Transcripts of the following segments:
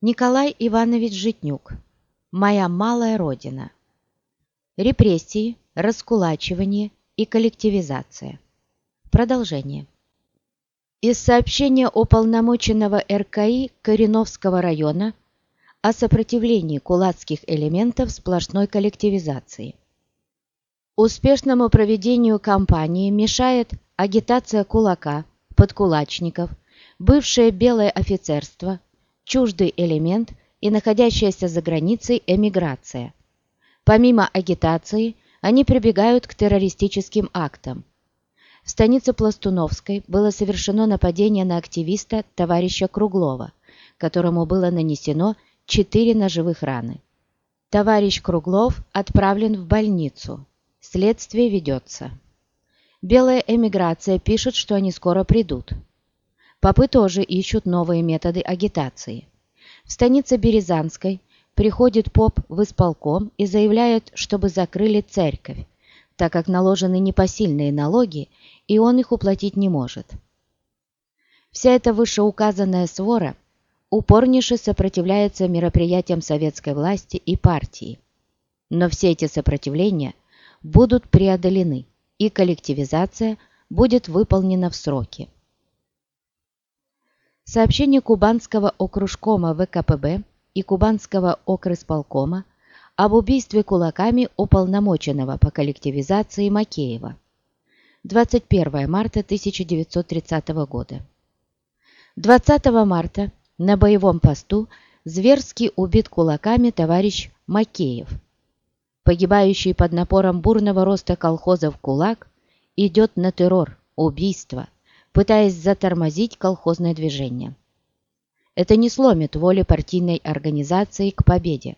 Николай Иванович Житнюк. Моя малая родина. Репрессии, раскулачивание и коллективизация. Продолжение. Из сообщения уполномоченного РКИ Кореновского района о сопротивлении кулацких элементов сплошной коллективизации. Успешному проведению кампании мешает агитация кулака, подкулачников, бывшее белое офицерство – чуждый элемент и находящаяся за границей эмиграция. Помимо агитации, они прибегают к террористическим актам. В станице Пластуновской было совершено нападение на активиста товарища Круглова, которому было нанесено 4 ножевых раны. Товарищ Круглов отправлен в больницу. Следствие ведется. Белая эмиграция пишет, что они скоро придут. Попы тоже ищут новые методы агитации. В станице Березанской приходит поп в исполком и заявляет, чтобы закрыли церковь, так как наложены непосильные налоги, и он их уплатить не может. Вся эта вышеуказанная свора упорнейше сопротивляется мероприятиям советской власти и партии. Но все эти сопротивления будут преодолены, и коллективизация будет выполнена в сроки. Сообщение Кубанского окружкома ВКПБ и Кубанского окрысполкома об убийстве кулаками уполномоченного по коллективизации Макеева. 21 марта 1930 года. 20 марта на боевом посту зверски убит кулаками товарищ Макеев. Погибающий под напором бурного роста колхозов кулак идет на террор, убийство – пытаясь затормозить колхозное движение. Это не сломит воли партийной организации к победе.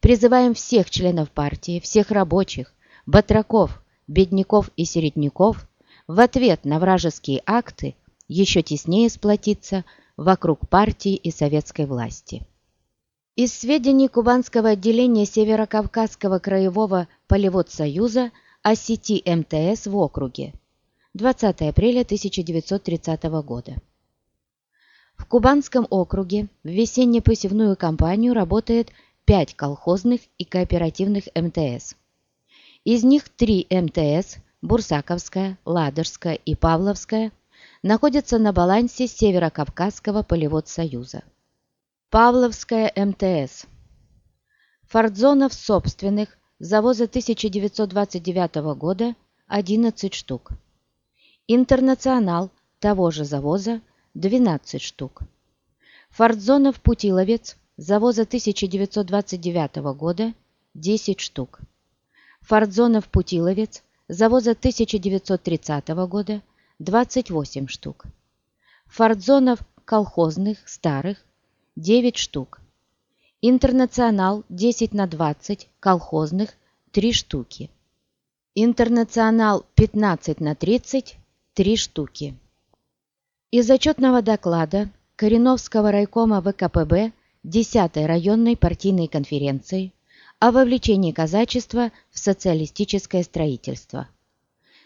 Призываем всех членов партии, всех рабочих, батраков, бедняков и середняков в ответ на вражеские акты еще теснее сплотиться вокруг партии и советской власти. Из сведений Кубанского отделения Северокавказского краевого полеводсоюза о сети МТС в округе 20 апреля 1930 года. В Кубанском округе в весенне-посевную кампанию работает 5 колхозных и кооперативных МТС. Из них 3 МТС – Бурсаковская, Ладожская и Павловская – находятся на балансе Северокавказского полеводсоюза. Павловская МТС. Фордзонов собственных завоза 1929 года 11 штук. Интернационал того же завоза 12 штук. Фордзонов Путиловец завоза 1929 года 10 штук. Фордзонов Путиловец завоза 1930 года 28 штук. Фордзонов колхозных старых 9 штук. Интернационал 10 на 20 колхозных 3 штуки. Интернационал 15 на 30 три штуки. Из отчетного доклада Кореновского райкома ВКПБ 10-й районной партийной конференции о вовлечении казачества в социалистическое строительство.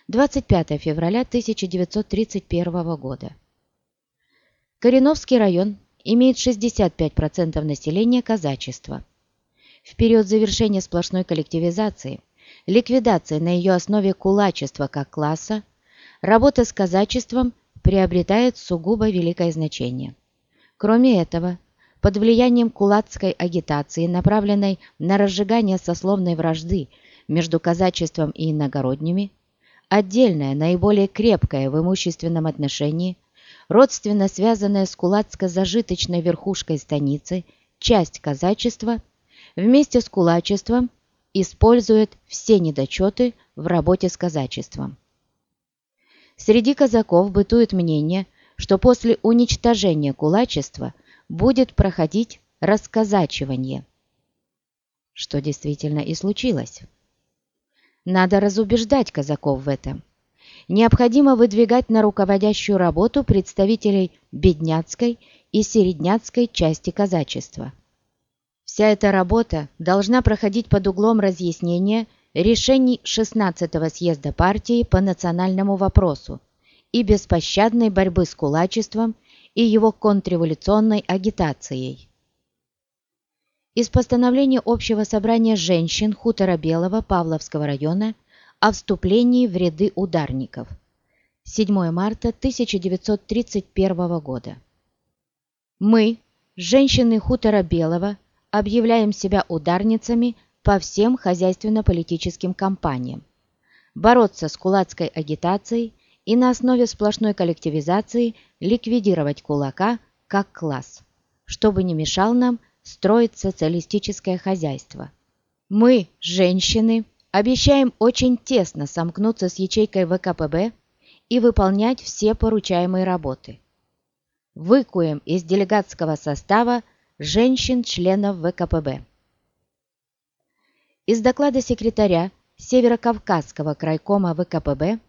25 февраля 1931 года. Кореновский район имеет 65% населения казачества. В период завершения сплошной коллективизации, ликвидации на ее основе кулачества как класса, работа с казачеством приобретает сугубо великое значение. Кроме этого, под влиянием кулацкой агитации, направленной на разжигание сословной вражды между казачеством и иногородними, отдельная, наиболее крепкая в имущественном отношении, родственно связанная с кулацко-зажиточной верхушкой станицы, часть казачества, вместе с кулачеством использует все недочеты в работе с казачеством. Среди казаков бытует мнение, что после уничтожения кулачества будет проходить расказачивание, что действительно и случилось. Надо разубеждать казаков в этом. Необходимо выдвигать на руководящую работу представителей бедняцкой и середняцкой части казачества. Вся эта работа должна проходить под углом разъяснения – решений 16-го съезда партии по национальному вопросу и беспощадной борьбы с кулачеством и его контрреволюционной агитацией. из постановления Общего собрания женщин хутора Белого Павловского района о вступлении в ряды ударников. 7 марта 1931 года. Мы, женщины хутора Белого, объявляем себя ударницами по всем хозяйственно-политическим кампаниям. Бороться с кулацкой агитацией и на основе сплошной коллективизации ликвидировать кулака как класс, чтобы не мешал нам строить социалистическое хозяйство. Мы, женщины, обещаем очень тесно сомкнуться с ячейкой ВКПБ и выполнять все поручаемые работы. Выкуем из делегатского состава женщин-членов ВКПБ. Из доклада секретаря Северокавказского крайкома ВКПБ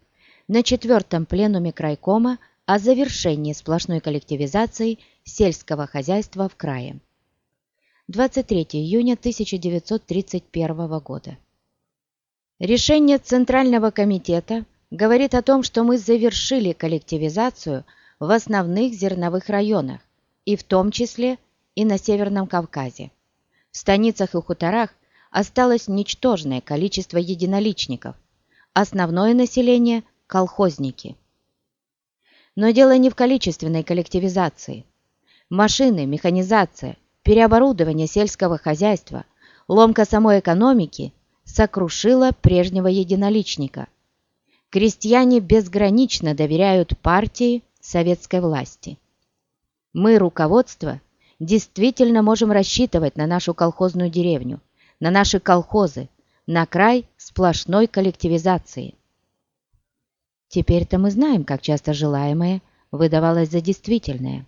на четвертом пленуме крайкома о завершении сплошной коллективизации сельского хозяйства в крае. 23 июня 1931 года. Решение Центрального комитета говорит о том, что мы завершили коллективизацию в основных зерновых районах, и в том числе и на Северном Кавказе. В станицах и хуторах осталось ничтожное количество единоличников. Основное население – колхозники. Но дело не в количественной коллективизации. Машины, механизация, переоборудование сельского хозяйства, ломка самой экономики сокрушила прежнего единоличника. Крестьяне безгранично доверяют партии советской власти. Мы, руководство, действительно можем рассчитывать на нашу колхозную деревню, на наши колхозы, на край сплошной коллективизации. Теперь-то мы знаем, как часто желаемое выдавалось за действительное.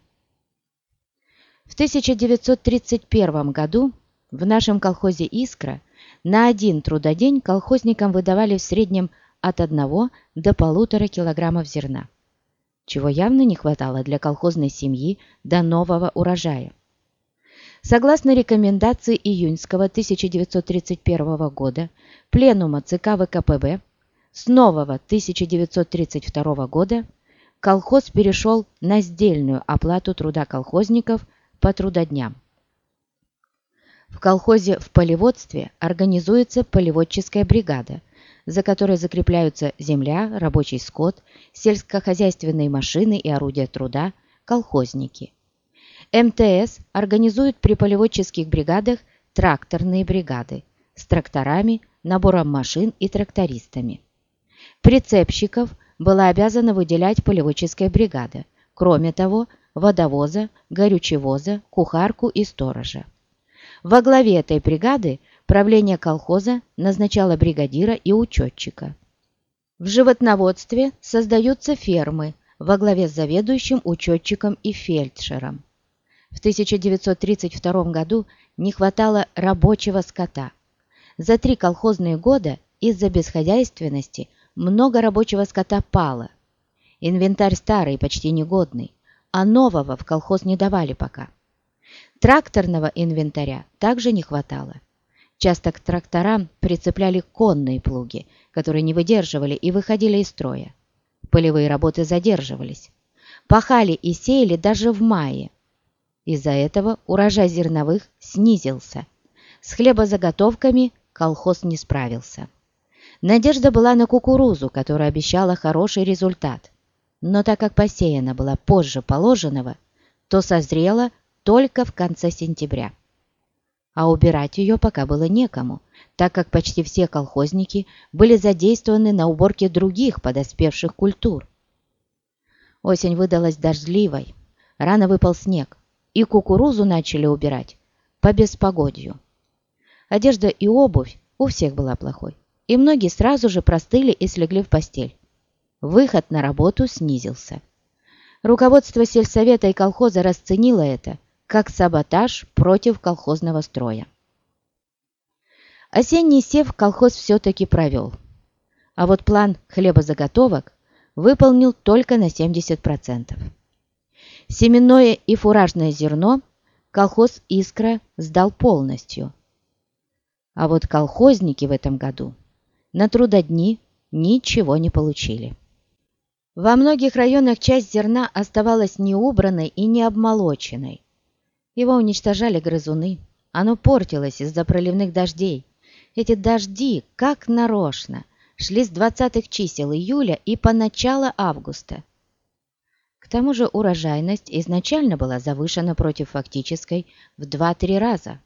В 1931 году в нашем колхозе «Искра» на один трудодень колхозникам выдавали в среднем от 1 до полутора килограммов зерна, чего явно не хватало для колхозной семьи до нового урожая. Согласно рекомендации июньского 1931 года Пленума ЦК ВКПБ, с нового 1932 года колхоз перешел на сдельную оплату труда колхозников по трудодням. В колхозе в полеводстве организуется полеводческая бригада, за которой закрепляются земля, рабочий скот, сельскохозяйственные машины и орудия труда, колхозники. МТС организует при полеводческих бригадах тракторные бригады с тракторами, набором машин и трактористами. Прицепщиков была обязана выделять полеводческая бригада. Кроме того, водовоза, горючевоза, кухарку и сторожа. Во главе этой бригады правление колхоза назначало бригадира и учетчика. В животноводстве создаются фермы во главе с заведующим учетчиком и фельдшером. В 1932 году не хватало рабочего скота. За три колхозные года из-за бесхозяйственности много рабочего скота пало. Инвентарь старый, почти негодный а нового в колхоз не давали пока. Тракторного инвентаря также не хватало. Часто к тракторам прицепляли конные плуги, которые не выдерживали и выходили из строя. Полевые работы задерживались. Пахали и сеяли даже в мае. Из-за этого урожай зерновых снизился. С хлебозаготовками колхоз не справился. Надежда была на кукурузу, которая обещала хороший результат но так как посеяна была позже положенного, то созрела только в конце сентября. А убирать ее пока было некому, так как почти все колхозники были задействованы на уборке других подоспевших культур. Осень выдалась дождливой, рано выпал снег, и кукурузу начали убирать по беспогодью. Одежда и обувь у всех была плохой, и многие сразу же простыли и слегли в постель выход на работу снизился. Руководство сельсовета и колхоза расценило это как саботаж против колхозного строя. Осенний сев колхоз все-таки провел, а вот план хлебозаготовок выполнил только на 70%. Семенное и фуражное зерно колхоз «Искра» сдал полностью. А вот колхозники в этом году на трудодни ничего не получили. Во многих районах часть зерна оставалась неубранной и не обмолоченной. Его уничтожали грызуны, Оно портилось из-за проливных дождей. Эти дожди, как нарочно, шли с 20-х чисел июля и по начало августа. К тому же урожайность изначально была завышена против фактической в 2-3 раза.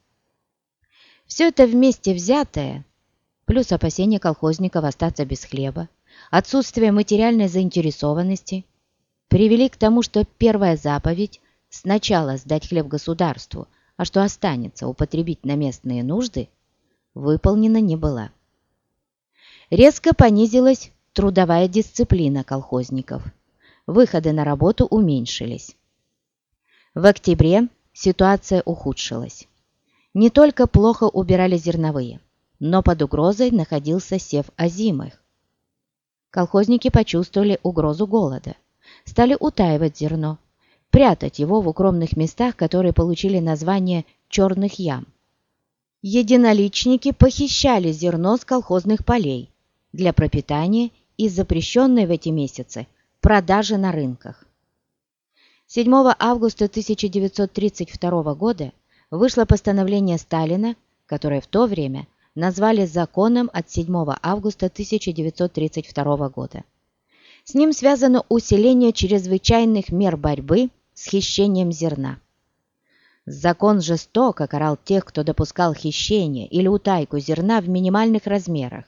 Все это вместе взятое, плюс опасения колхозников остаться без хлеба, отсутствие материальной заинтересованности, привели к тому, что первая заповедь сначала сдать хлеб государству, а что останется употребить на местные нужды, выполнена не была. Резко понизилась трудовая дисциплина колхозников – выходы на работу уменьшились. В октябре ситуация ухудшилась. Не только плохо убирали зерновые, но под угрозой находился сев озимых. Колхозники почувствовали угрозу голода, стали утаивать зерно, прятать его в укромных местах, которые получили название «черных ям». Единоличники похищали зерно с колхозных полей для пропитания и запрещенной в эти месяцы продажи на рынках. 7 августа 1932 года вышло постановление Сталина, которое в то время назвали законом от 7 августа 1932 года. С ним связано усиление чрезвычайных мер борьбы с хищением зерна. Закон жестоко карал тех, кто допускал хищение или утайку зерна в минимальных размерах.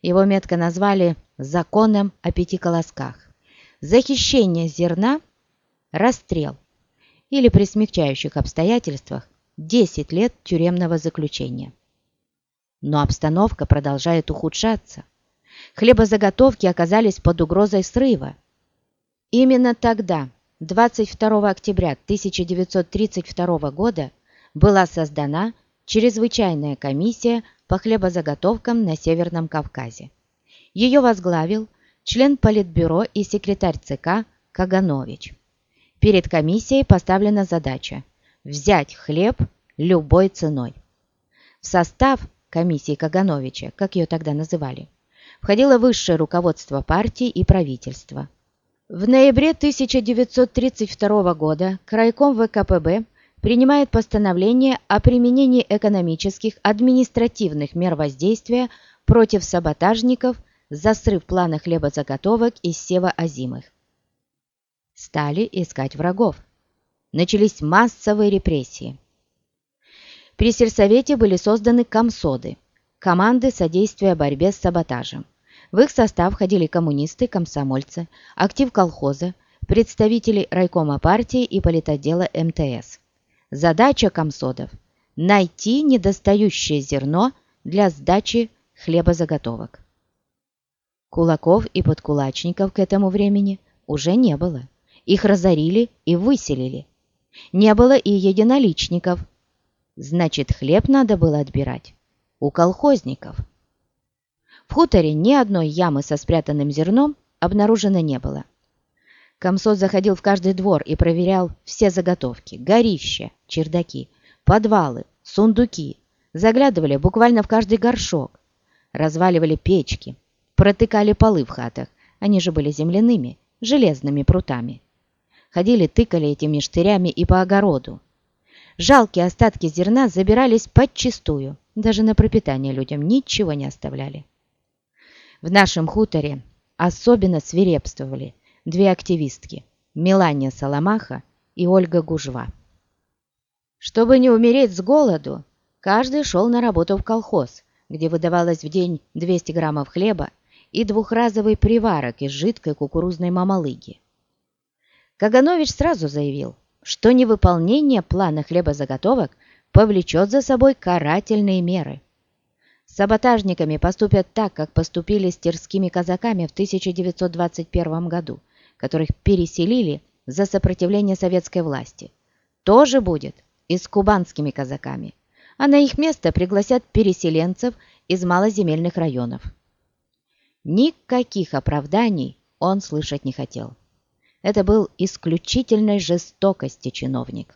Его метко назвали «законом о пяти колосках» за хищение зерна – расстрел или при смягчающих обстоятельствах 10 лет тюремного заключения. Но обстановка продолжает ухудшаться. Хлебозаготовки оказались под угрозой срыва. Именно тогда, 22 октября 1932 года, была создана чрезвычайная комиссия по хлебозаготовкам на Северном Кавказе. Ее возглавил член Политбюро и секретарь ЦК Каганович. Перед комиссией поставлена задача взять хлеб любой ценой. В состав комиссии Кагановича, как ее тогда называли, входило высшее руководство партии и правительства. В ноябре 1932 года Крайком ВКПБ принимает постановление о применении экономических административных мер воздействия против саботажников – за срыв плана хлебозаготовок из сева озимых. Стали искать врагов. Начались массовые репрессии. При сельсовете были созданы комсоды, команды содействия борьбе с саботажем. В их состав входили коммунисты, комсомольцы, актив колхоза, представители райкома партии и политотдела МТС. Задача комсодов – найти недостающее зерно для сдачи хлебозаготовок. Кулаков и подкулачников к этому времени уже не было. Их разорили и выселили. Не было и единоличников. Значит, хлеб надо было отбирать у колхозников. В хуторе ни одной ямы со спрятанным зерном обнаружено не было. Комсот заходил в каждый двор и проверял все заготовки, горища, чердаки, подвалы, сундуки. Заглядывали буквально в каждый горшок, разваливали печки, протыкали полы в хатах, они же были земляными, железными прутами. Ходили, тыкали этими штырями и по огороду. Жалкие остатки зерна забирались подчистую, даже на пропитание людям ничего не оставляли. В нашем хуторе особенно свирепствовали две активистки – Мелания Соломаха и Ольга Гужва. Чтобы не умереть с голоду, каждый шел на работу в колхоз, где выдавалось в день 200 граммов хлеба и двухразовый приварок из жидкой кукурузной мамалыги. Каганович сразу заявил, что невыполнение плана хлебозаготовок повлечет за собой карательные меры. С саботажниками поступят так, как поступили с терскими казаками в 1921 году, которых переселили за сопротивление советской власти. То же будет и с кубанскими казаками, а на их место пригласят переселенцев из малоземельных районов. Никаких оправданий он слышать не хотел. Это был исключительной жестокости чиновник.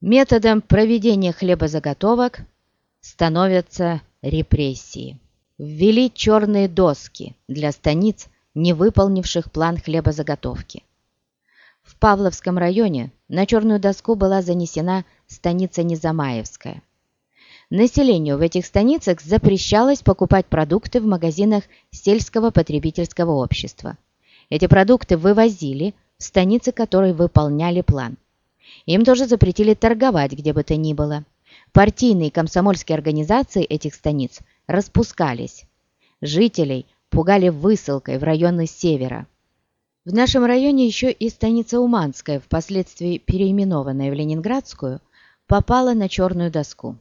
Методом проведения хлебозаготовок становятся репрессии. Ввели черные доски для станиц, не выполнивших план хлебозаготовки. В Павловском районе на черную доску была занесена станица Незамаевская, населению в этих станицах запрещалось покупать продукты в магазинах сельского потребительского общества. Эти продукты вывозили в станицы, которые выполняли план. Им тоже запретили торговать где бы то ни было. Партийные комсомольские организации этих станиц распускались. Жителей пугали высылкой в районы севера. В нашем районе еще и станица Уманская, впоследствии переименованная в Ленинградскую, попала на черную доску.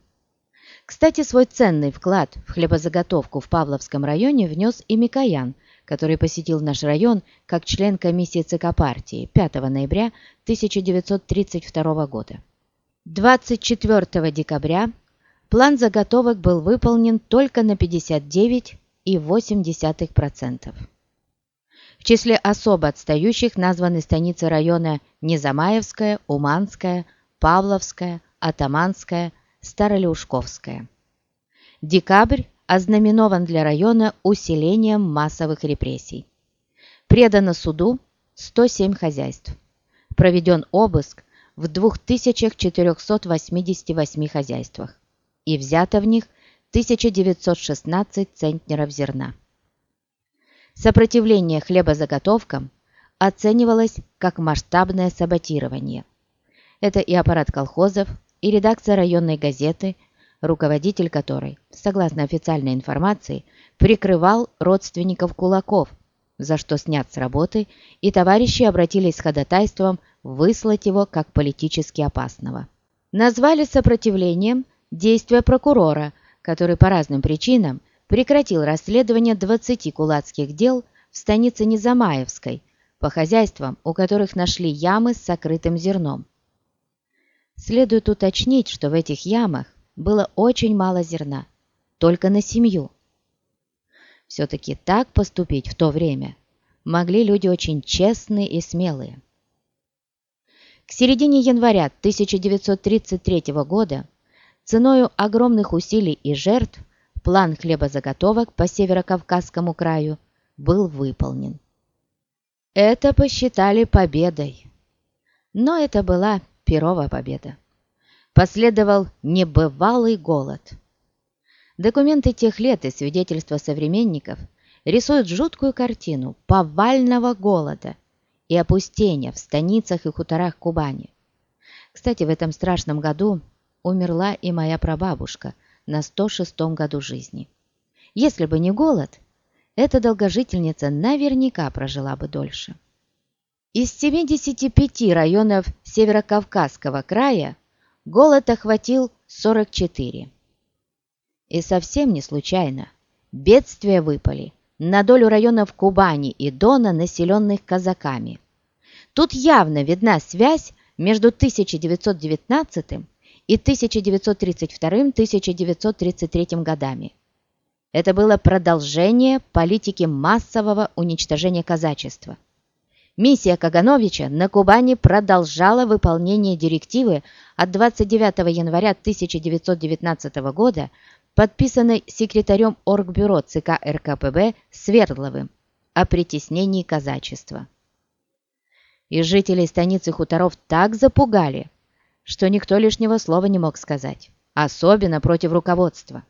Кстати, свой ценный вклад в хлебозаготовку в Павловском районе внес и Микоян, который посетил наш район как член комиссии ЦК партии 5 ноября 1932 года. 24 декабря план заготовок был выполнен только на 59,8%. В числе особо отстающих названы станицы района Незамаевская, Уманская, Павловская, Атаманская, Старолеушковская. Декабрь ознаменован для района усилением массовых репрессий. Предано суду 107 хозяйств. Проведен обыск в 2488 хозяйствах и взято в них 1916 центнеров зерна. Сопротивление хлебозаготовкам оценивалось как масштабное саботирование. Это и аппарат колхозов, и редакция районной газеты, руководитель которой, согласно официальной информации, прикрывал родственников кулаков, за что снят с работы, и товарищи обратились с ходатайством выслать его как политически опасного. Назвали сопротивлением действия прокурора, который по разным причинам прекратил расследование 20 кулацких дел в станице Незамаевской по хозяйствам, у которых нашли ямы с сокрытым зерном. Следует уточнить, что в этих ямах было очень мало зерна, только на семью. Все-таки так поступить в то время могли люди очень честные и смелые. К середине января 1933 года ценою огромных усилий и жертв план хлебозаготовок по Северокавказскому краю был выполнен. Это посчитали победой. Но это была Перова победа. Последовал небывалый голод. Документы тех лет и свидетельства современников рисуют жуткую картину повального голода и опустения в станицах и хуторах Кубани. Кстати, в этом страшном году умерла и моя прабабушка – на 106 году жизни. Если бы не голод, эта долгожительница наверняка прожила бы дольше. Из 75 районов Северокавказского края голод охватил 44. И совсем не случайно. Бедствия выпали на долю районов Кубани и Дона, населенных казаками. Тут явно видна связь между 1919 и 1932-1933 годами. Это было продолжение политики массового уничтожения казачества. Миссия Кагановича на Кубани продолжала выполнение директивы от 29 января 1919 года, подписанной секретарем Оргбюро ЦК РКПБ Свердловым о притеснении казачества. И жителей станицы хуторов так запугали, что никто лишнего слова не мог сказать, особенно против руководства.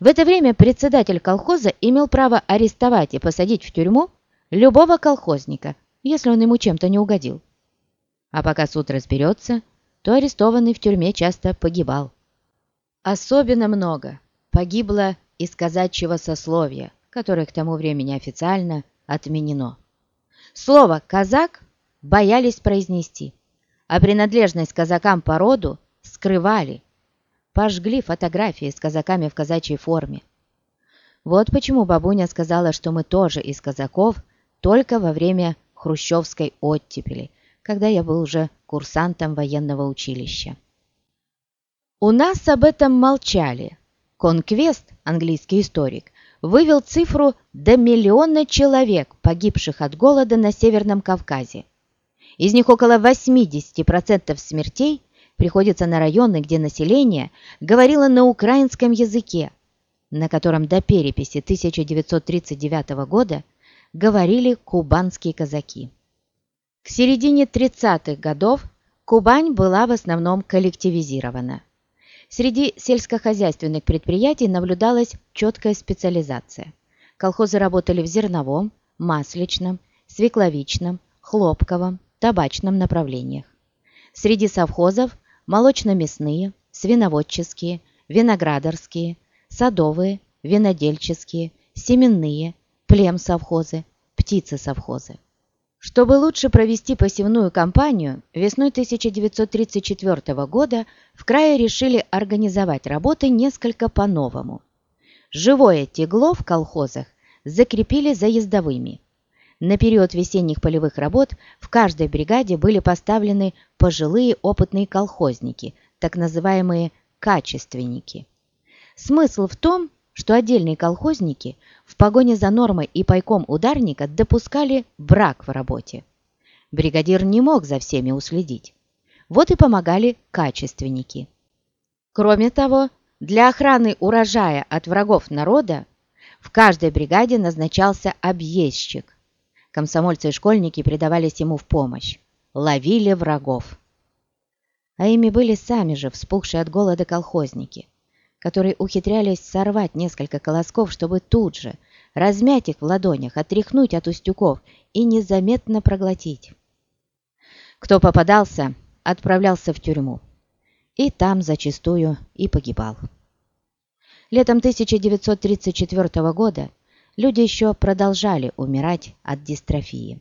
В это время председатель колхоза имел право арестовать и посадить в тюрьму любого колхозника, если он ему чем-то не угодил. А пока суд разберется, то арестованный в тюрьме часто погибал. Особенно много погибло из казачьего сословия, которое к тому времени официально отменено. Слово «казак» боялись произнести – а принадлежность казакам по роду скрывали. Пожгли фотографии с казаками в казачьей форме. Вот почему бабуня сказала, что мы тоже из казаков только во время хрущевской оттепели, когда я был уже курсантом военного училища. У нас об этом молчали. Конквест, английский историк, вывел цифру до миллиона человек, погибших от голода на Северном Кавказе. Из них около 80% смертей приходится на районы, где население говорило на украинском языке, на котором до переписи 1939 года говорили кубанские казаки. К середине 30-х годов Кубань была в основном коллективизирована. Среди сельскохозяйственных предприятий наблюдалась четкая специализация. Колхозы работали в зерновом, масличном, свекловичном, хлопковом, табачном направлениях. Среди совхозов – молочно-мясные, свиноводческие, виноградарские, садовые, винодельческие, семенные, племсовхозы, птицесовхозы. Чтобы лучше провести посевную кампанию, весной 1934 года в крае решили организовать работы несколько по-новому. Живое тегло в колхозах закрепили за ездовыми. На период весенних полевых работ в каждой бригаде были поставлены пожилые опытные колхозники, так называемые качественники. Смысл в том, что отдельные колхозники в погоне за нормой и пайком ударника допускали брак в работе. Бригадир не мог за всеми уследить. Вот и помогали качественники. Кроме того, для охраны урожая от врагов народа в каждой бригаде назначался объездчик. Комсомольцы и школьники предавались ему в помощь. Ловили врагов. А ими были сами же вспухшие от голода колхозники которые ухитрялись сорвать несколько колосков, чтобы тут же размять их в ладонях, отряхнуть от устюков и незаметно проглотить. Кто попадался, отправлялся в тюрьму. И там зачастую и погибал. Летом 1934 года люди еще продолжали умирать от дистрофии.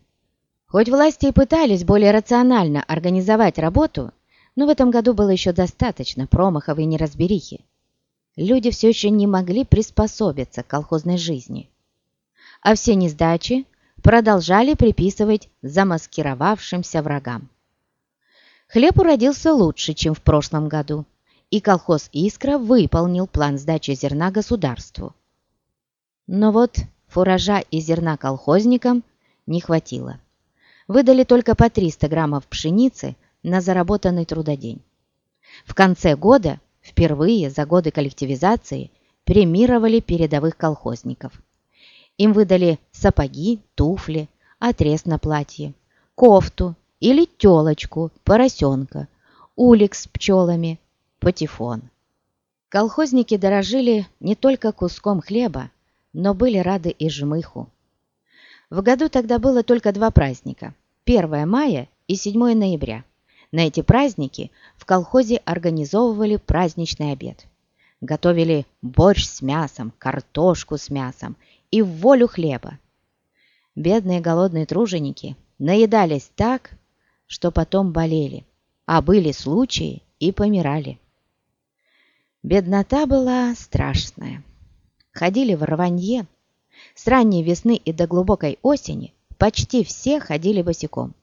Хоть власти и пытались более рационально организовать работу, но в этом году было еще достаточно промахов и неразберихи люди все еще не могли приспособиться к колхозной жизни. А все несдачи продолжали приписывать замаскировавшимся врагам. Хлеб уродился лучше, чем в прошлом году, и колхоз «Искра» выполнил план сдачи зерна государству. Но вот фуража и зерна колхозникам не хватило. Выдали только по 300 граммов пшеницы на заработанный трудодень. В конце года впервые за годы коллективизации премировали передовых колхозников. Им выдали сапоги, туфли, отрез на платье, кофту или телочку, поросенка, улик с пчелами, патефон. Колхозники дорожили не только куском хлеба, но были рады и жмыху. В году тогда было только два праздника – 1 мая и 7 ноября. На эти праздники в колхозе организовывали праздничный обед. Готовили борщ с мясом, картошку с мясом и волю хлеба. Бедные голодные труженики наедались так, что потом болели, а были случаи и помирали. Беднота была страшная. Ходили в рванье. С ранней весны и до глубокой осени почти все ходили босиком.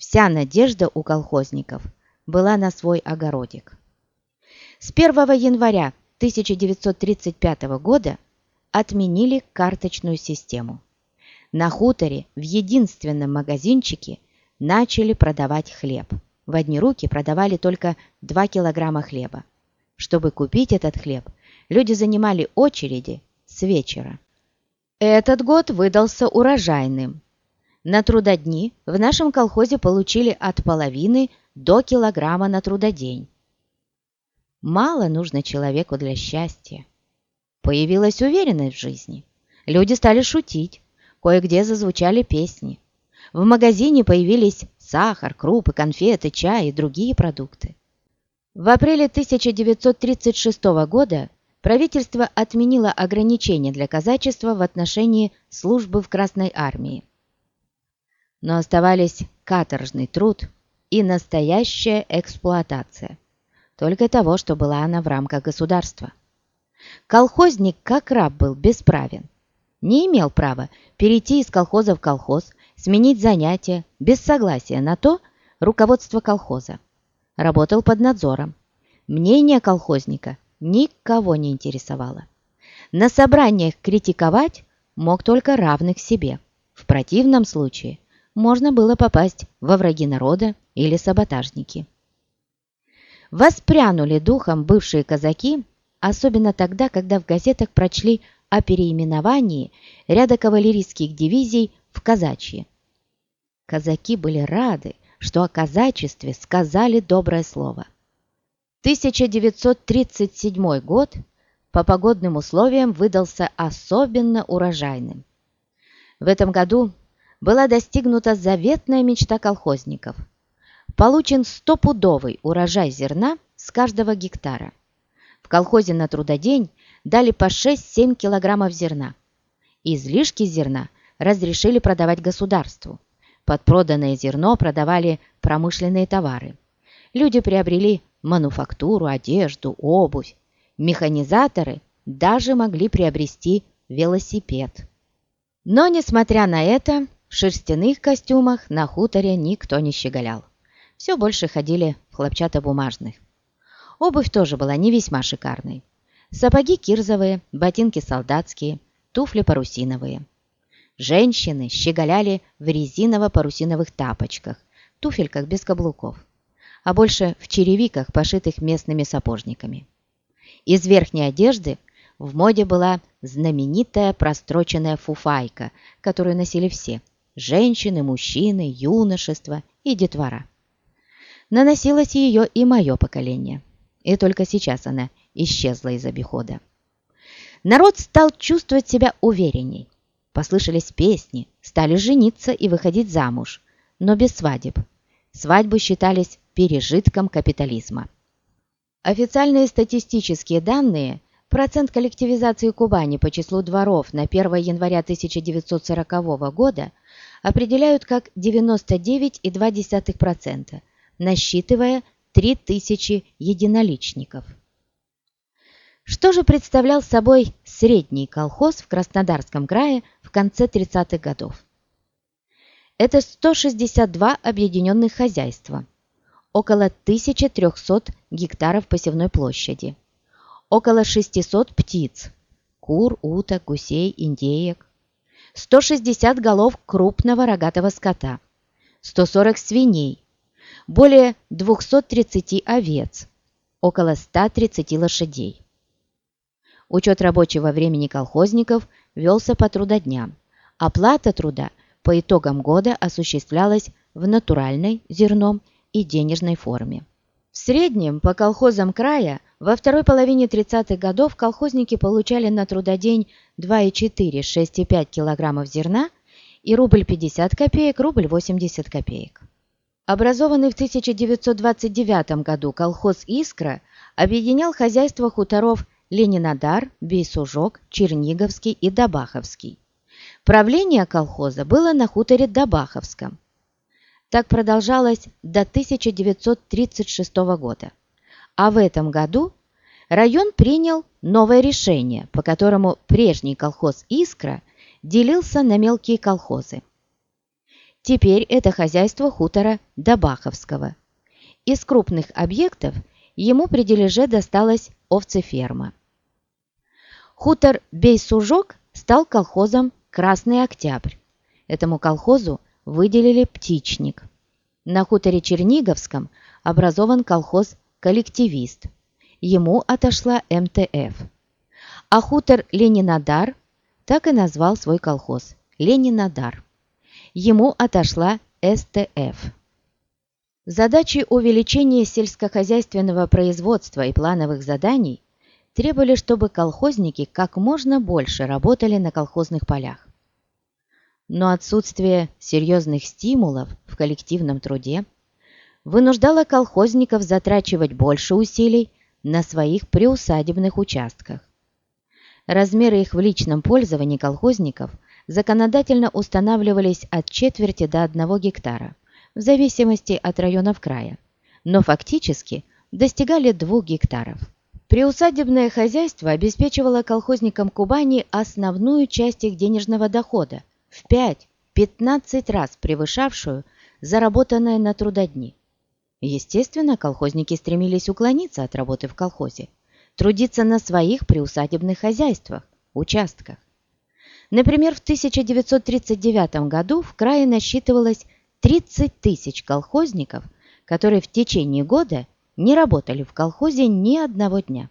Вся надежда у колхозников была на свой огородик. С 1 января 1935 года отменили карточную систему. На хуторе в единственном магазинчике начали продавать хлеб. В одни руки продавали только 2 килограмма хлеба. Чтобы купить этот хлеб, люди занимали очереди с вечера. Этот год выдался урожайным. На трудодни в нашем колхозе получили от половины до килограмма на трудодень. Мало нужно человеку для счастья. Появилась уверенность в жизни. Люди стали шутить, кое-где зазвучали песни. В магазине появились сахар, крупы, конфеты, чай и другие продукты. В апреле 1936 года правительство отменило ограничения для казачества в отношении службы в Красной армии но оставались каторжный труд и настоящая эксплуатация, только того, что была она в рамках государства. Колхозник как раб был бесправен, не имел права перейти из колхоза в колхоз, сменить занятия без согласия на то руководство колхоза. Работал под надзором. Мнение колхозника никого не интересовало. На собраниях критиковать мог только равных себе. В противном случае можно было попасть во враги народа или саботажники. Воспрянули духом бывшие казаки, особенно тогда, когда в газетах прочли о переименовании ряда кавалерийских дивизий в казачьи. Казаки были рады, что о казачестве сказали доброе слово. 1937 год по погодным условиям выдался особенно урожайным. В этом году была достигнута заветная мечта колхозников. Получен стопудовый урожай зерна с каждого гектара. В колхозе на трудодень дали по 6-7 килограммов зерна. Излишки зерна разрешили продавать государству. Под проданное зерно продавали промышленные товары. Люди приобрели мануфактуру, одежду, обувь. Механизаторы даже могли приобрести велосипед. Но, несмотря на это, в шерстяных костюмах на хуторе никто не щеголял. Все больше ходили в хлопчатобумажных. Обувь тоже была не весьма шикарной. Сапоги кирзовые, ботинки солдатские, туфли парусиновые. Женщины щеголяли в резиново-парусиновых тапочках, туфельках без каблуков а больше в черевиках, пошитых местными сапожниками. Из верхней одежды в моде была знаменитая простроченная фуфайка, которую носили все – женщины, мужчины, юношество и детвора. Наносилось ее и мое поколение, и только сейчас она исчезла из обихода. Народ стал чувствовать себя уверенней. Послышались песни, стали жениться и выходить замуж, но без свадеб. Свадьбы считались пережитком капитализма. Официальные статистические данные процент коллективизации Кубани по числу дворов на 1 января 1940 года определяют как 99,2%, насчитывая 3000 единоличников. Что же представлял собой средний колхоз в Краснодарском крае в конце 30-х годов? Это 162 объединенных хозяйства, около 1300 гектаров посевной площади, около 600 птиц, кур, уток, гусей, индеек, 160 голов крупного рогатого скота, 140 свиней, более 230 овец, около 130 лошадей. Учет рабочего времени колхозников велся по трудодням. Оплата труда по итогам года осуществлялась в натуральной, зерном и денежной форме. Среднем по колхозам края во второй половине 30-х годов колхозники получали на трудодень 2,4-6,5 килограммов зерна и рубль 50 копеек, рубль 80 копеек. Образованный в 1929 году колхоз «Искра» объединял хозяйство хуторов Ленинодар, Бейсужок, Черниговский и Добаховский. Правление колхоза было на хуторе Добаховском – так продолжалось до 1936 года. А в этом году район принял новое решение, по которому прежний колхоз «Искра» делился на мелкие колхозы. Теперь это хозяйство хутора Добаховского. Из крупных объектов ему при дележе досталась овцеферма. Хутор Бейсужок стал колхозом «Красный Октябрь». Этому колхозу выделили птичник. На хуторе Черниговском образован колхоз «Коллективист». Ему отошла МТФ. А хутор Ленинодар так и назвал свой колхоз – Ленинодар. Ему отошла СТФ. Задачи увеличения сельскохозяйственного производства и плановых заданий требовали, чтобы колхозники как можно больше работали на колхозных полях но отсутствие серьезных стимулов в коллективном труде вынуждало колхозников затрачивать больше усилий на своих приусадебных участках. Размеры их в личном пользовании колхозников законодательно устанавливались от четверти до одного гектара, в зависимости от районов края, но фактически достигали двух гектаров. Приусадебное хозяйство обеспечивало колхозникам Кубани основную часть их денежного дохода, в 5-15 раз превышавшую заработанное на трудодни. Естественно, колхозники стремились уклониться от работы в колхозе, трудиться на своих приусадебных хозяйствах, участках. Например, в 1939 году в крае насчитывалось 30 тысяч колхозников, которые в течение года не работали в колхозе ни одного дня.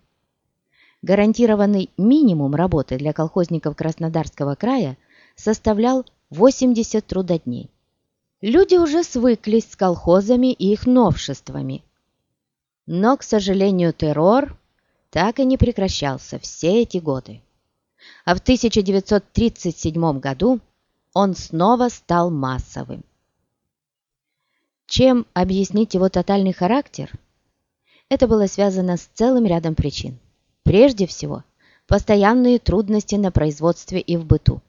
Гарантированный минимум работы для колхозников Краснодарского края – составлял 80 трудодней. Люди уже свыклись с колхозами и их новшествами. Но, к сожалению, террор так и не прекращался все эти годы. А в 1937 году он снова стал массовым. Чем объяснить его тотальный характер? Это было связано с целым рядом причин. Прежде всего, постоянные трудности на производстве и в быту,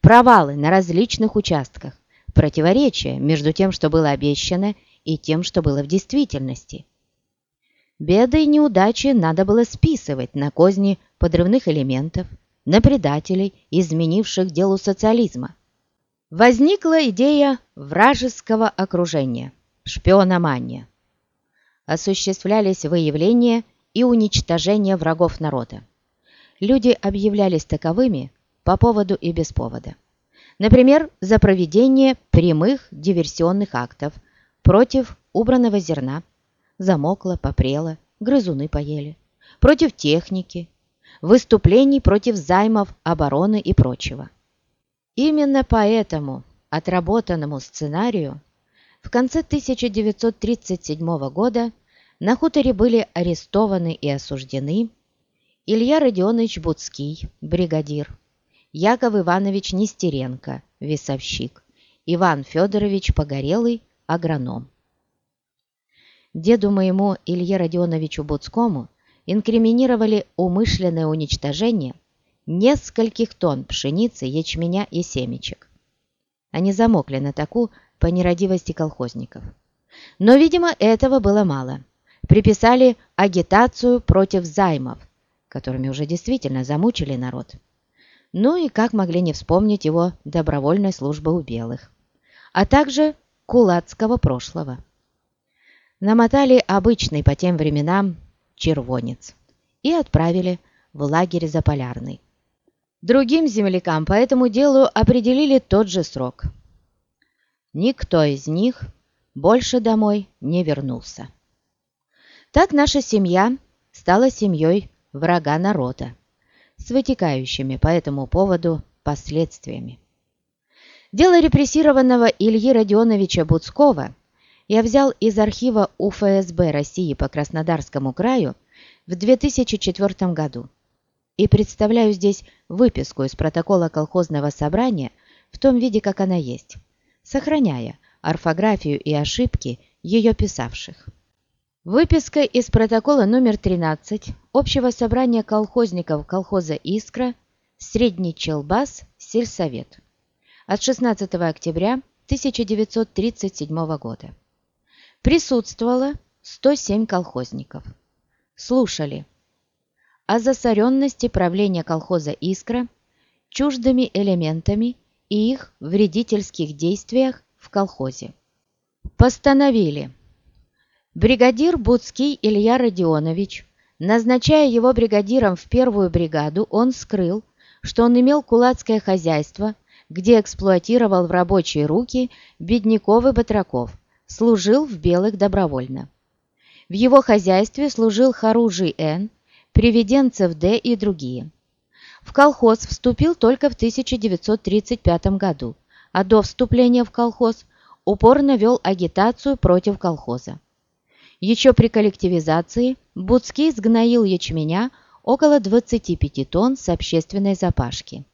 провалы на различных участках, противоречия между тем, что было обещано, и тем, что было в действительности. Беды и неудачи надо было списывать на козни подрывных элементов, на предателей, изменивших делу социализма. Возникла идея вражеского окружения шпиономания. Осуществлялись выявление и уничтожение врагов народа. Люди объявлялись таковыми по поводу и без повода. Например, за проведение прямых диверсионных актов против убранного зерна, замокло, попрело, грызуны поели, против техники, выступлений против займов обороны и прочего. Именно поэтому отработанному сценарию в конце 1937 года на хуторе были арестованы и осуждены Илья Родионович Буцкий, бригадир, Яков Иванович Нестеренко, весовщик, Иван Федорович Погорелый, агроном. Деду моему Илье Родионовичу Буцкому инкриминировали умышленное уничтожение нескольких тонн пшеницы, ячменя и семечек. Они замокли на таку по нерадивости колхозников. Но, видимо, этого было мало. Приписали агитацию против займов, которыми уже действительно замучили народ. Ну и как могли не вспомнить его добровольной службы у белых, а также кулацкого прошлого. Намотали обычный по тем временам червонец и отправили в лагерь Заполярный. Другим землякам по этому делу определили тот же срок – Никто из них больше домой не вернулся. Так наша семья стала семьей врага народа, с вытекающими по этому поводу последствиями. Дело репрессированного Ильи Родионовича Буцкова я взял из архива УФСБ России по Краснодарскому краю в 2004 году и представляю здесь выписку из протокола колхозного собрания в том виде, как она есть сохраняя орфографию и ошибки ее писавших. Выписка из протокола номер 13 Общего собрания колхозников колхоза «Искра», Средний Челбас, Сельсовет от 16 октября 1937 года. Присутствовало 107 колхозников. Слушали о засоренности правления колхоза «Искра» чуждыми элементами и их вредительских действиях в колхозе. Постановили. Бригадир Буцкий Илья Родионович, назначая его бригадиром в первую бригаду, он скрыл, что он имел кулацкое хозяйство, где эксплуатировал в рабочие руки бедняков и батраков, служил в белых добровольно. В его хозяйстве служил Харужий Н, Приведенцев Д и другие. В колхоз вступил только в 1935 году, а до вступления в колхоз упорно вел агитацию против колхоза. Еще при коллективизации Буцкий сгноил ячменя около 25 тонн с общественной запашки.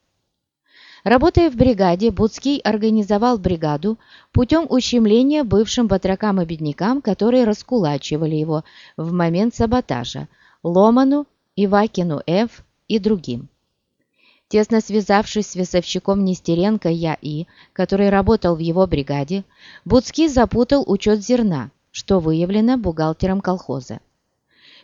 Работая в бригаде, Буцкий организовал бригаду путем ущемления бывшим батракам и беднякам, которые раскулачивали его в момент саботажа, Ломану, Ивакину Ф. и другим. Тесно связавшись с весовщиком Нестеренко Я.И., который работал в его бригаде, Буцкий запутал учет зерна, что выявлено бухгалтером колхоза.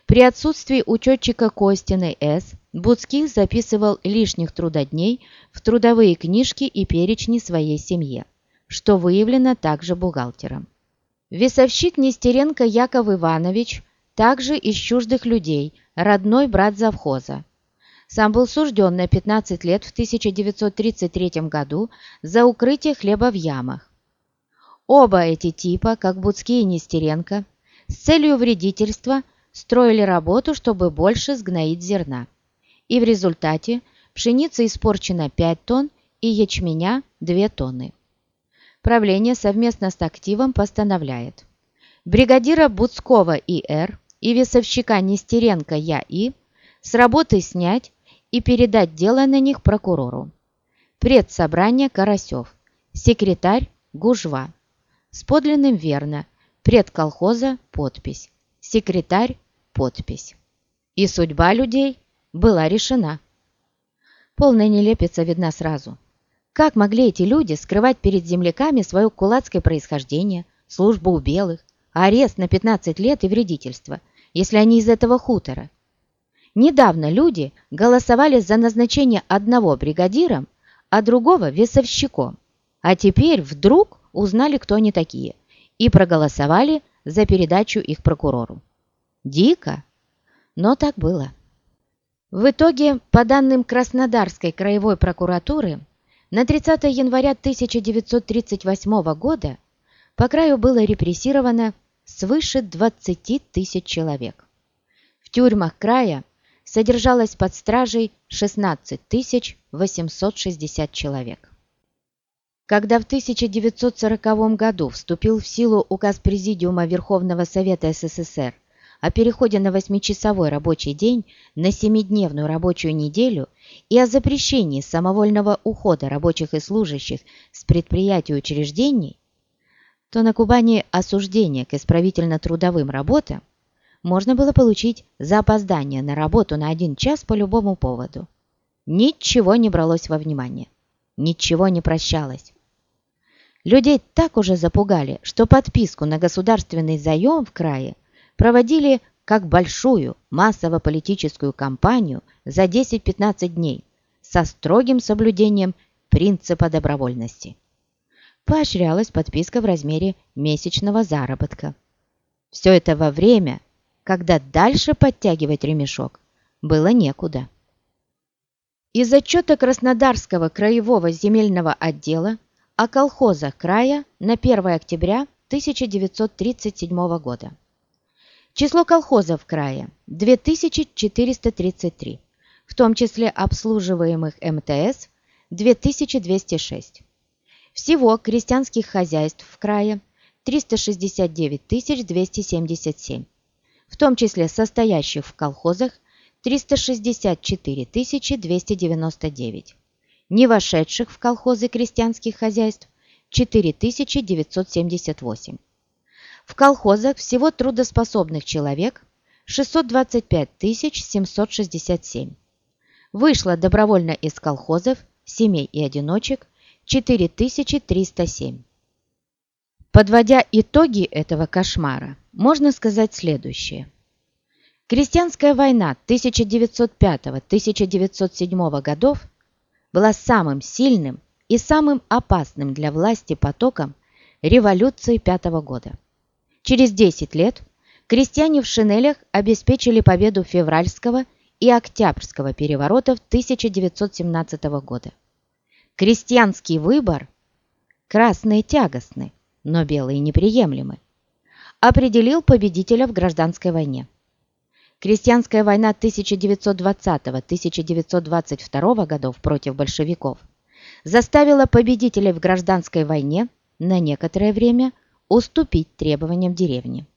При отсутствии учетчика Костиной С. Буцкий записывал лишних трудодней в трудовые книжки и перечни своей семье, что выявлено также бухгалтером. Весовщик Нестеренко Яков Иванович также из чуждых людей, родной брат завхоза, сам был сужден на 15 лет в 1933 году за укрытие хлеба в ямах. Оба эти типа, как Буцкий и Нестеренко, с целью вредительства строили работу, чтобы больше сгноить зерна. И в результате пшеница испорчена 5 тонн и ячменя 2 тонны. Правление совместно с активом постановляет бригадира Буцкова И.Р. и весовщика Нестеренко Я.И. с работы снять и передать дело на них прокурору. Предсобрание Карасев, секретарь Гужва. С подлинным верно, предколхоза подпись, секретарь подпись. И судьба людей была решена. Полная нелепица видна сразу. Как могли эти люди скрывать перед земляками свое кулацкое происхождение, службу у белых, арест на 15 лет и вредительство, если они из этого хутора? Недавно люди голосовали за назначение одного бригадиром, а другого весовщиком, а теперь вдруг узнали, кто они такие, и проголосовали за передачу их прокурору. Дико, но так было. В итоге, по данным Краснодарской краевой прокуратуры, на 30 января 1938 года по краю было репрессировано свыше 20 тысяч человек. В тюрьмах края содержалось под стражей 16 860 человек. Когда в 1940 году вступил в силу указ Президиума Верховного Совета СССР о переходе на восьмичасовой рабочий день на семидневную рабочую неделю и о запрещении самовольного ухода рабочих и служащих с предприятий и учреждений, то на Кубани осуждение к исправительно-трудовым работам можно было получить за опоздание на работу на один час по любому поводу. Ничего не бралось во внимание, ничего не прощалось. Людей так уже запугали, что подписку на государственный заем в крае проводили как большую массово-политическую кампанию за 10-15 дней со строгим соблюдением принципа добровольности. Поощрялась подписка в размере месячного заработка. Все это во время, когда дальше подтягивать ремешок было некуда. Из отчета Краснодарского краевого земельного отдела о колхозах края на 1 октября 1937 года. Число колхозов края – 2433, в том числе обслуживаемых МТС – 2206. Всего крестьянских хозяйств в крае – 369 277, в том числе состоящих в колхозах – 364 299 не вошедших в колхозы крестьянских хозяйств 4978. В колхозах всего трудоспособных человек 625 767. Вышло добровольно из колхозов, семей и одиночек 4307. Подводя итоги этого кошмара, можно сказать следующее. Крестьянская война 1905-1907 годов была самым сильным и самым опасным для власти потоком революции пятого года. Через 10 лет крестьяне в шинелях обеспечили победу февральского и октябрьского переворотов 1917 года. Крестьянский выбор – красные тягостны, но белые неприемлемы – определил победителя в гражданской войне. Крестьянская война 1920-1922 годов против большевиков заставила победителей в гражданской войне на некоторое время уступить требованиям деревни.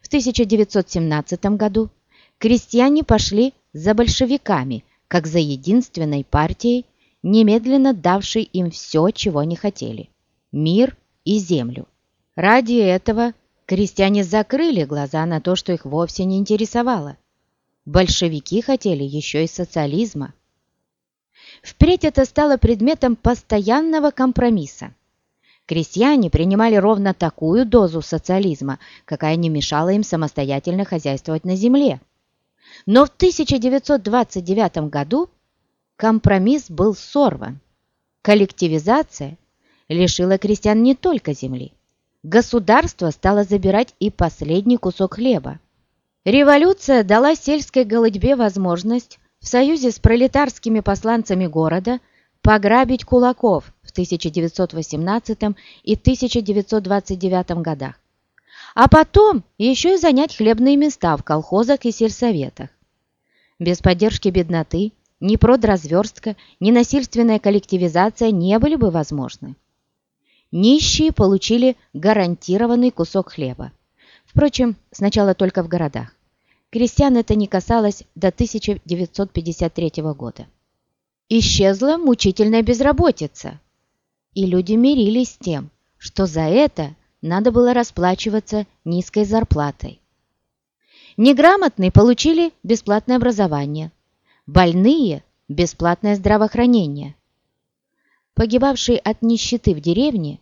В 1917 году крестьяне пошли за большевиками, как за единственной партией, немедленно давшей им все, чего они хотели – мир и землю. Ради этого Крестьяне закрыли глаза на то, что их вовсе не интересовало. Большевики хотели еще и социализма. Впредь это стало предметом постоянного компромисса. Крестьяне принимали ровно такую дозу социализма, какая не мешала им самостоятельно хозяйствовать на земле. Но в 1929 году компромисс был сорван. Коллективизация лишила крестьян не только земли, государство стало забирать и последний кусок хлеба. Революция дала сельской голодьбе возможность в союзе с пролетарскими посланцами города пограбить кулаков в 1918 и 1929 годах, а потом еще и занять хлебные места в колхозах и сельсоветах. Без поддержки бедноты ни продразверстка, ни насильственная коллективизация не были бы возможны нищие получили гарантированный кусок хлеба, Впрочем, сначала только в городах. Крестьян это не касалось до 1953 года. Исчезла мучительная безработица, и люди мирились с тем, что за это надо было расплачиваться низкой зарплатой. Неграмотные получили бесплатное образование, больные – бесплатное здравоохранение. Погибавшие от нищеты в деревне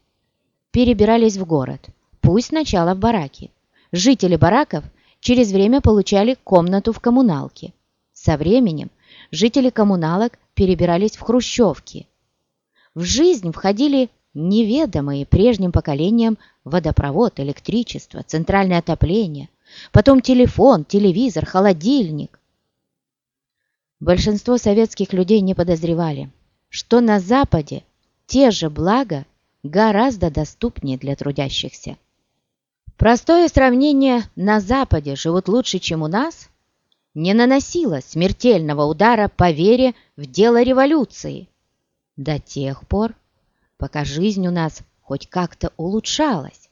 перебирались в город, пусть сначала в бараки. Жители бараков через время получали комнату в коммуналке. Со временем жители коммуналок перебирались в хрущевки. В жизнь входили неведомые прежним поколениям водопровод, электричество, центральное отопление, потом телефон, телевизор, холодильник. Большинство советских людей не подозревали, что на Западе те же блага гораздо доступнее для трудящихся. Простое сравнение «на Западе живут лучше, чем у нас» не наносило смертельного удара по вере в дело революции до тех пор, пока жизнь у нас хоть как-то улучшалась.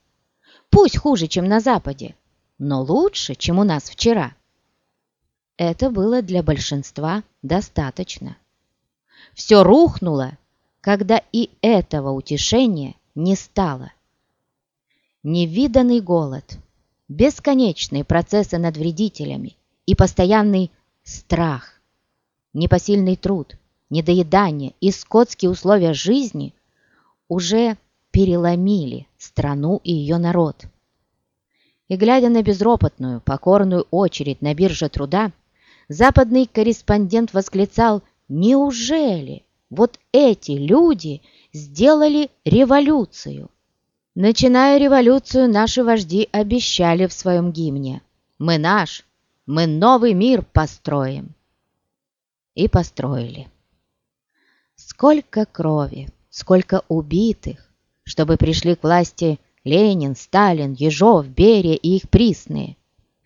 Пусть хуже, чем на Западе, но лучше, чем у нас вчера. Это было для большинства достаточно. Все рухнуло, когда и этого утешения не стало. Невиданный голод, бесконечные процессы над вредителями и постоянный страх, непосильный труд, недоедание и скотские условия жизни уже переломили страну и ее народ. И глядя на безропотную, покорную очередь на бирже труда, западный корреспондент восклицал «Неужели вот эти люди сделали революцию?» Начиная революцию, наши вожди обещали в своем гимне «Мы наш, мы новый мир построим». И построили. Сколько крови, сколько убитых, чтобы пришли к власти Ленин, Сталин, Ежов, Берия и их присные,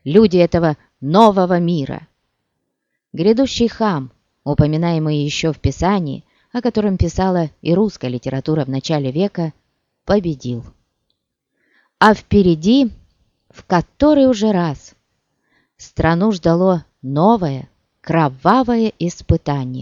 люди этого нового мира. Грядущий хам, упоминаемый еще в Писании, о котором писала и русская литература в начале века, победил. А впереди, в который уже раз, страну ждало новое, кровавое испытание.